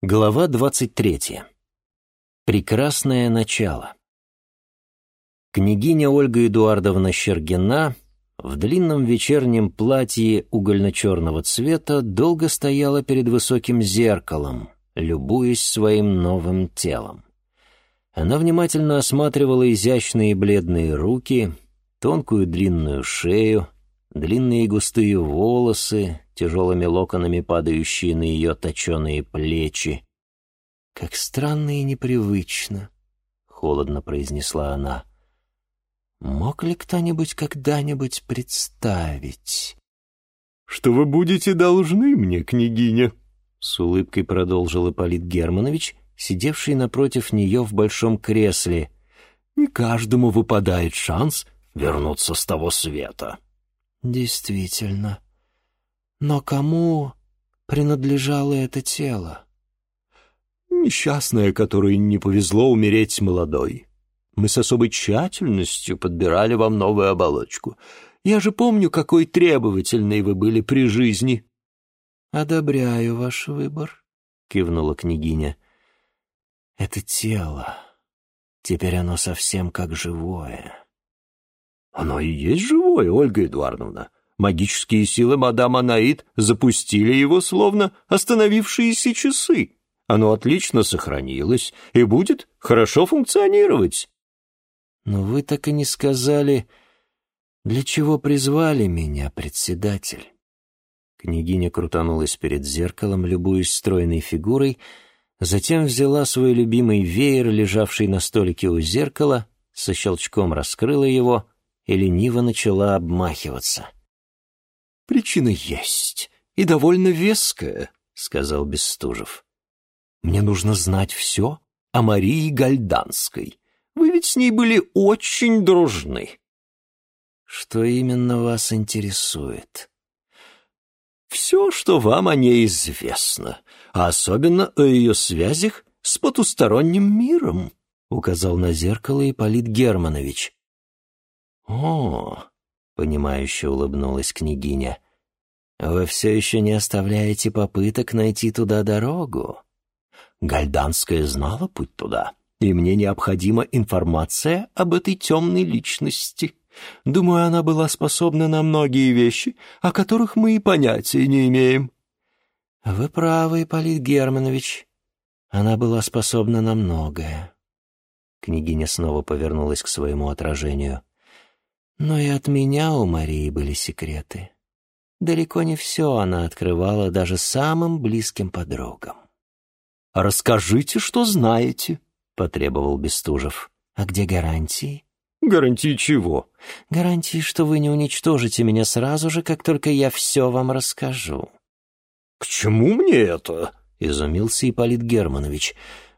Глава 23. Прекрасное начало. Княгиня Ольга Эдуардовна Щергина в длинном вечернем платье угольно-черного цвета долго стояла перед высоким зеркалом, любуясь своим новым телом. Она внимательно осматривала изящные бледные руки, тонкую длинную шею, длинные густые волосы, тяжелыми локонами падающие на ее точеные плечи. «Как странно и непривычно», — холодно произнесла она. «Мог ли кто-нибудь когда-нибудь представить?» «Что вы будете должны мне, княгиня?» — с улыбкой продолжил Ипполит Германович, сидевший напротив нее в большом кресле. «Не каждому выпадает шанс вернуться с того света». «Действительно», но кому принадлежало это тело? Несчастная, которой не повезло умереть молодой. Мы с особой тщательностью подбирали вам новую оболочку. Я же помню, какой требовательной вы были при жизни. «Одобряю ваш выбор», — кивнула княгиня. «Это тело. Теперь оно совсем как живое». «Оно и есть живое, Ольга Эдуардовна. Магические силы мадам Анаит запустили его, словно остановившиеся часы. Оно отлично сохранилось и будет хорошо функционировать. Но вы так и не сказали, для чего призвали меня, председатель. Княгиня крутанулась перед зеркалом, любуясь стройной фигурой, затем взяла свой любимый веер, лежавший на столике у зеркала, со щелчком раскрыла его и лениво начала обмахиваться — «Причина есть, и довольно веская», — сказал Бестужев. «Мне нужно знать все о Марии Гальданской. Вы ведь с ней были очень дружны». «Что именно вас интересует?» «Все, что вам о ней известно, а особенно о ее связях с потусторонним миром», — указал на зеркало Ипполит Германович. «О, понимающе улыбнулась княгиня. «Вы все еще не оставляете попыток найти туда дорогу?» «Гальданская знала путь туда, и мне необходима информация об этой темной личности. Думаю, она была способна на многие вещи, о которых мы и понятия не имеем». «Вы правы, Ипполит Германович. Она была способна на многое». Княгиня снова повернулась к своему отражению. Но и от меня у Марии были секреты. Далеко не все она открывала даже самым близким подругам. «Расскажите, что знаете», — потребовал Бестужев. «А где гарантии?» «Гарантии чего?» «Гарантии, что вы не уничтожите меня сразу же, как только я все вам расскажу». «К чему мне это?» — изумился Ипполит Германович.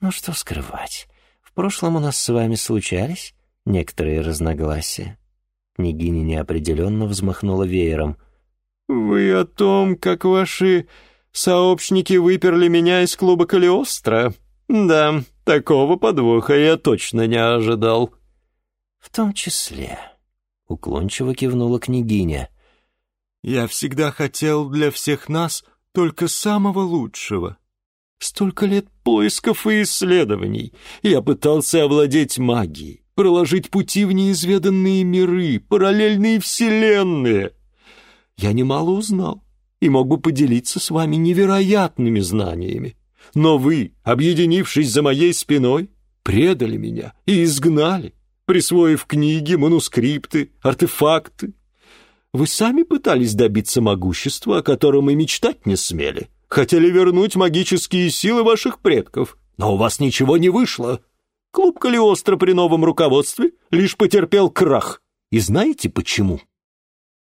«Ну что скрывать, в прошлом у нас с вами случались некоторые разногласия. Княгиня неопределенно взмахнула веером. «Вы о том, как ваши сообщники выперли меня из клуба Калиостро? Да, такого подвоха я точно не ожидал». «В том числе», — уклончиво кивнула княгиня. «Я всегда хотел для всех нас только самого лучшего. Столько лет поисков и исследований. Я пытался овладеть магией проложить пути в неизведанные миры, параллельные вселенные. Я немало узнал и мог бы поделиться с вами невероятными знаниями. Но вы, объединившись за моей спиной, предали меня и изгнали, присвоив книги, манускрипты, артефакты. Вы сами пытались добиться могущества, о котором и мечтать не смели. Хотели вернуть магические силы ваших предков, но у вас ничего не вышло. Клуб Калиостро при новом руководстве лишь потерпел крах. И знаете почему?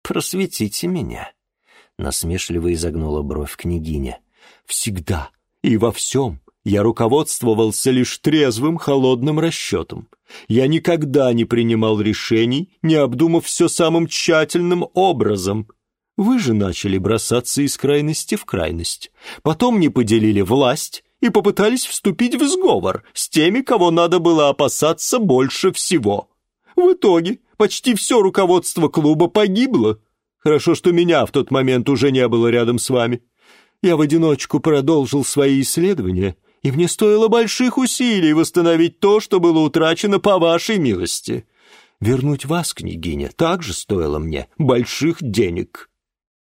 «Просветите меня», — насмешливо изогнула бровь княгиня. «Всегда и во всем я руководствовался лишь трезвым, холодным расчетом. Я никогда не принимал решений, не обдумав все самым тщательным образом. Вы же начали бросаться из крайности в крайность. Потом не поделили власть, и попытались вступить в сговор с теми, кого надо было опасаться больше всего. В итоге почти все руководство клуба погибло. Хорошо, что меня в тот момент уже не было рядом с вами. Я в одиночку продолжил свои исследования, и мне стоило больших усилий восстановить то, что было утрачено по вашей милости. Вернуть вас, княгиня, также стоило мне больших денег.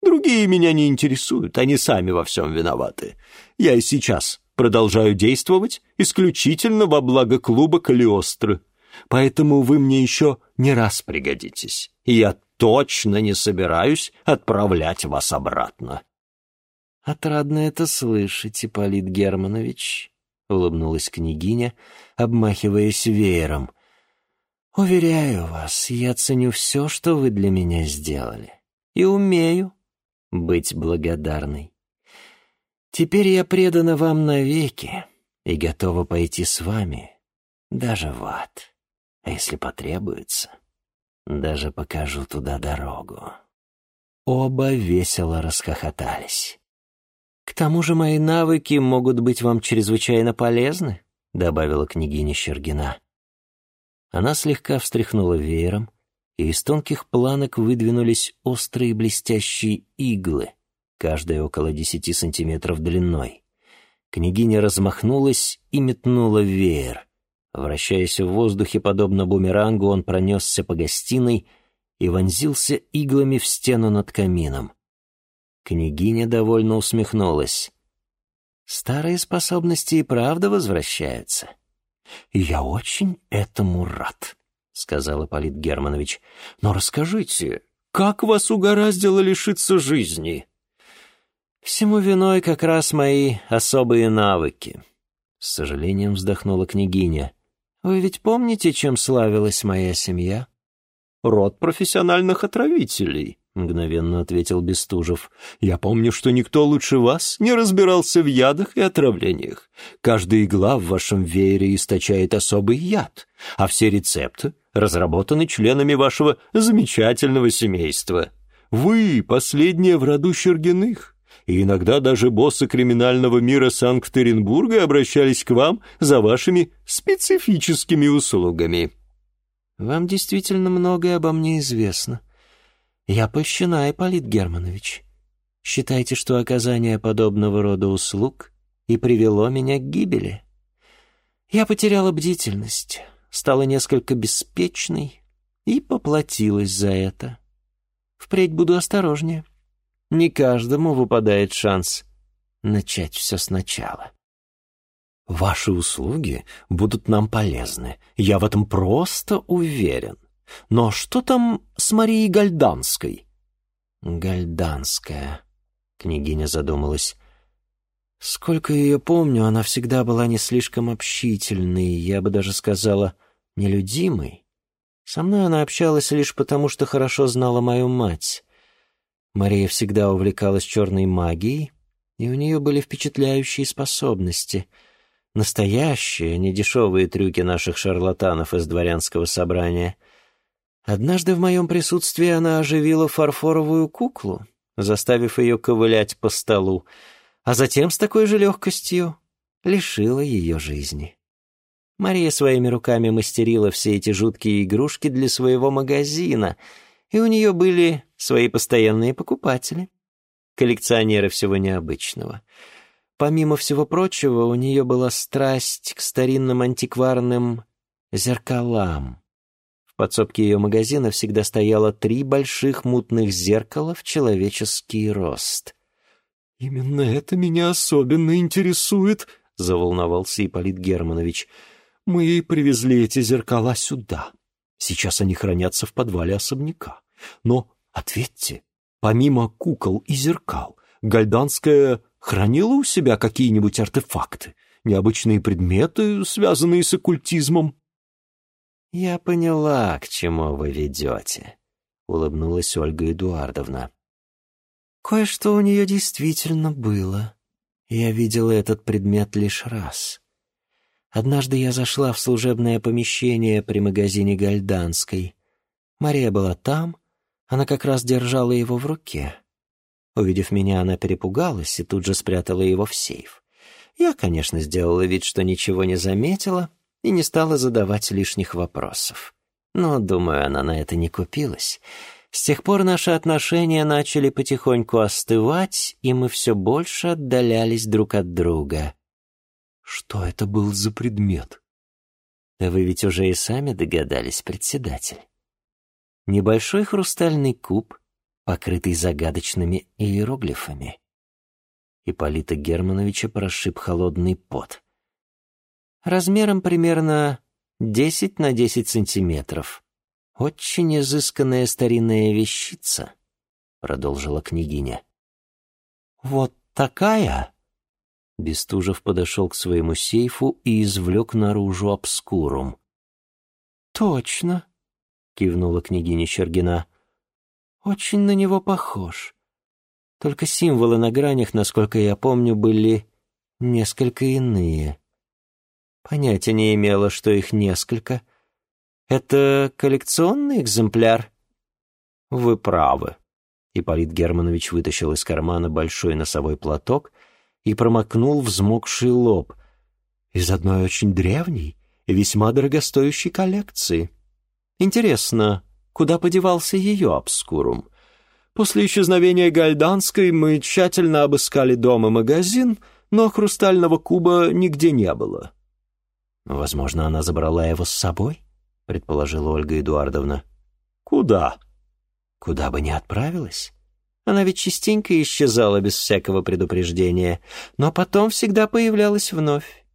Другие меня не интересуют, они сами во всем виноваты. Я и сейчас продолжаю действовать исключительно во благо клуба Калиостры. Поэтому вы мне еще не раз пригодитесь, и я точно не собираюсь отправлять вас обратно. «Отрадно это слышать, Ипполит Германович», — улыбнулась княгиня, обмахиваясь веером. «Уверяю вас, я ценю все, что вы для меня сделали, и умею быть благодарной. Теперь я предана вам навеки и готова пойти с вами, даже в ад, а если потребуется, даже покажу туда дорогу». Оба весело расхохотались. «К тому же мои навыки могут быть вам чрезвычайно полезны», — добавила княгиня Щергина. Она слегка встряхнула веером, и из тонких планок выдвинулись острые блестящие иглы, каждая около десяти сантиметров длиной. Княгиня размахнулась и метнула веер. Вращаясь в воздухе, подобно бумерангу, он пронесся по гостиной и вонзился иглами в стену над камином. Княгиня довольно усмехнулась. «Старые способности и правда возвращаются. Я очень этому рад», — сказал Ипполит Германович. «Но расскажите, как вас угораздило лишиться жизни?» «Всему виной как раз мои особые навыки», — с сожалением вздохнула княгиня. «Вы ведь помните, чем славилась моя семья?» «Род профессиональных отравителей», — мгновенно ответил Бестужев. «Я помню, что никто лучше вас не разбирался в ядах и отравлениях. Каждая игла в вашем веере источает особый яд, а все рецепты разработаны членами вашего замечательного семейства. Вы — последние в роду Щергиных, и иногда даже боссы криминального мира Санкт-Петербурга обращались к вам за вашими специфическими услугами». «Вам действительно многое обо мне известно», «Я польщена, Ипполит Германович. Считайте, что оказание подобного рода услуг и привело меня к гибели. Я потеряла бдительность, стала несколько беспечной и поплатилась за это. Впредь буду осторожнее. Не каждому выпадает шанс начать все сначала». «Ваши услуги будут нам полезны, я в этом просто уверен», но что там с Марией Гальданской? Гальданская. Княгиня задумалась. Сколько ее помню, она всегда была не слишком общительной, я бы даже сказала, нелюдимой. Со мной она общалась лишь потому, что хорошо знала мою мать. Мария всегда увлекалась черной магией, и у нее были впечатляющие способности. Настоящие, недешевые трюки наших шарлатанов из дворянского собрания. Однажды в моем присутствии она оживила фарфоровую куклу, заставив ее ковылять по столу, а затем с такой же легкостью лишила ее жизни. Мария своими руками мастерила все эти жуткие игрушки для своего магазина, и у нее были свои постоянные покупатели, коллекционеры всего необычного. Помимо всего прочего, у нее была страсть к старинным антикварным зеркалам — в подсобке ее магазина всегда стояло три больших мутных зеркала в человеческий рост. «Именно это меня особенно интересует», — заволновался Ипполит Германович. «Мы привезли эти зеркала сюда. Сейчас они хранятся в подвале особняка. Но ответьте, помимо кукол и зеркал, Гальданская хранила у себя какие-нибудь артефакты, необычные предметы, связанные с оккультизмом?» «Я поняла, к чему вы ведете», — улыбнулась Ольга Эдуардовна. «Кое-что у нее действительно было. Я видела этот предмет лишь раз. Однажды я зашла в служебное помещение при магазине Гальданской. Мария была там, она как раз держала его в руке. Увидев меня, она перепугалась и тут же спрятала его в сейф. Я, конечно, сделала вид, что ничего не заметила, и не стала задавать лишних вопросов. Но, думаю, она на это не купилась. С тех пор наши отношения начали потихоньку остывать, и мы все больше отдалялись друг от друга. Что это был за предмет? Вы ведь уже и сами догадались, председатель. Небольшой хрустальный куб, покрытый загадочными иероглифами. Ипполита Германовича прошиб холодный пот. Размером примерно 10 на 10 сантиметров. «Очень изысканная старинная вещица», — продолжила княгиня. «Вот такая?» Бестужев подошел к своему сейфу и извлек наружу обскурум. «Точно», — кивнула княгиня Щергина. «Очень на него похож. Только символы на гранях, насколько я помню, были несколько иные. Понятия не имела, что их несколько — это коллекционный экземпляр?» «Вы правы». Ипполит Германович вытащил из кармана большой носовой платок и промокнул взмокший лоб. «Из одной очень древней и весьма дорогостоящей коллекции. Интересно, куда подевался ее обскурум?» После исчезновения Гальданской мы тщательно обыскали дом и магазин, но хрустального куба нигде не было. Возможно, она забрала его с собой? — предположила Ольга Эдуардовна. «Куда?» «Куда бы ни отправилась. Она ведь частенько исчезала без всякого предупреждения, но потом всегда появлялась вновь».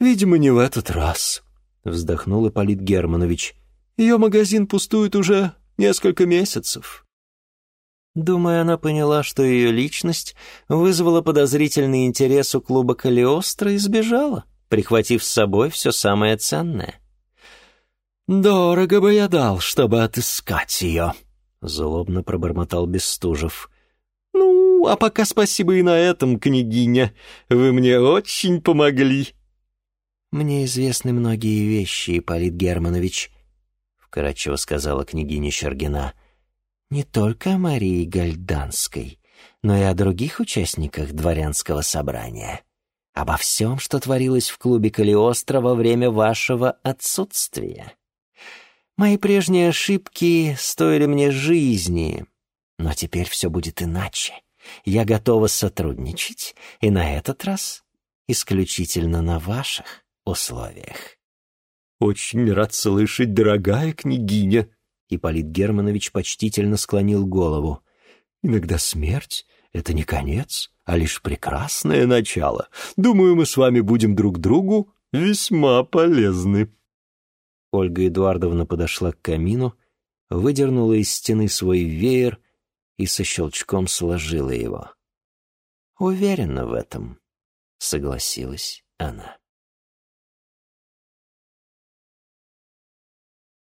«Видимо, не в этот раз», — вздохнул Ипполит Германович. «Ее магазин пустует уже несколько месяцев». Думаю, она поняла, что ее личность вызвала подозрительный интерес у клуба Калиостро и сбежала, прихватив с собой все самое ценное. «Дорого бы я дал, чтобы отыскать ее», — злобно пробормотал Бестужев. «Ну, а пока спасибо и на этом, княгиня. Вы мне очень помогли». «Мне известны многие вещи, Ипполит Германович», — вкратчиво сказала княгиня Щергина. «Не только о Марии Гальданской, но и о других участниках дворянского собрания. Обо всем, что творилось в клубе Калиостро во время вашего отсутствия». Мои прежние ошибки стоили мне жизни, но теперь все будет иначе. Я готова сотрудничать, и на этот раз исключительно на ваших условиях. «Очень рад слышать, дорогая княгиня!» Ипполит Германович почтительно склонил голову. «Иногда смерть — это не конец, а лишь прекрасное начало. Думаю, мы с вами будем друг другу весьма полезны». Ольга Эдуардовна подошла к камину, выдернула из стены свой веер и со щелчком сложила его. «Уверена в этом», — согласилась она.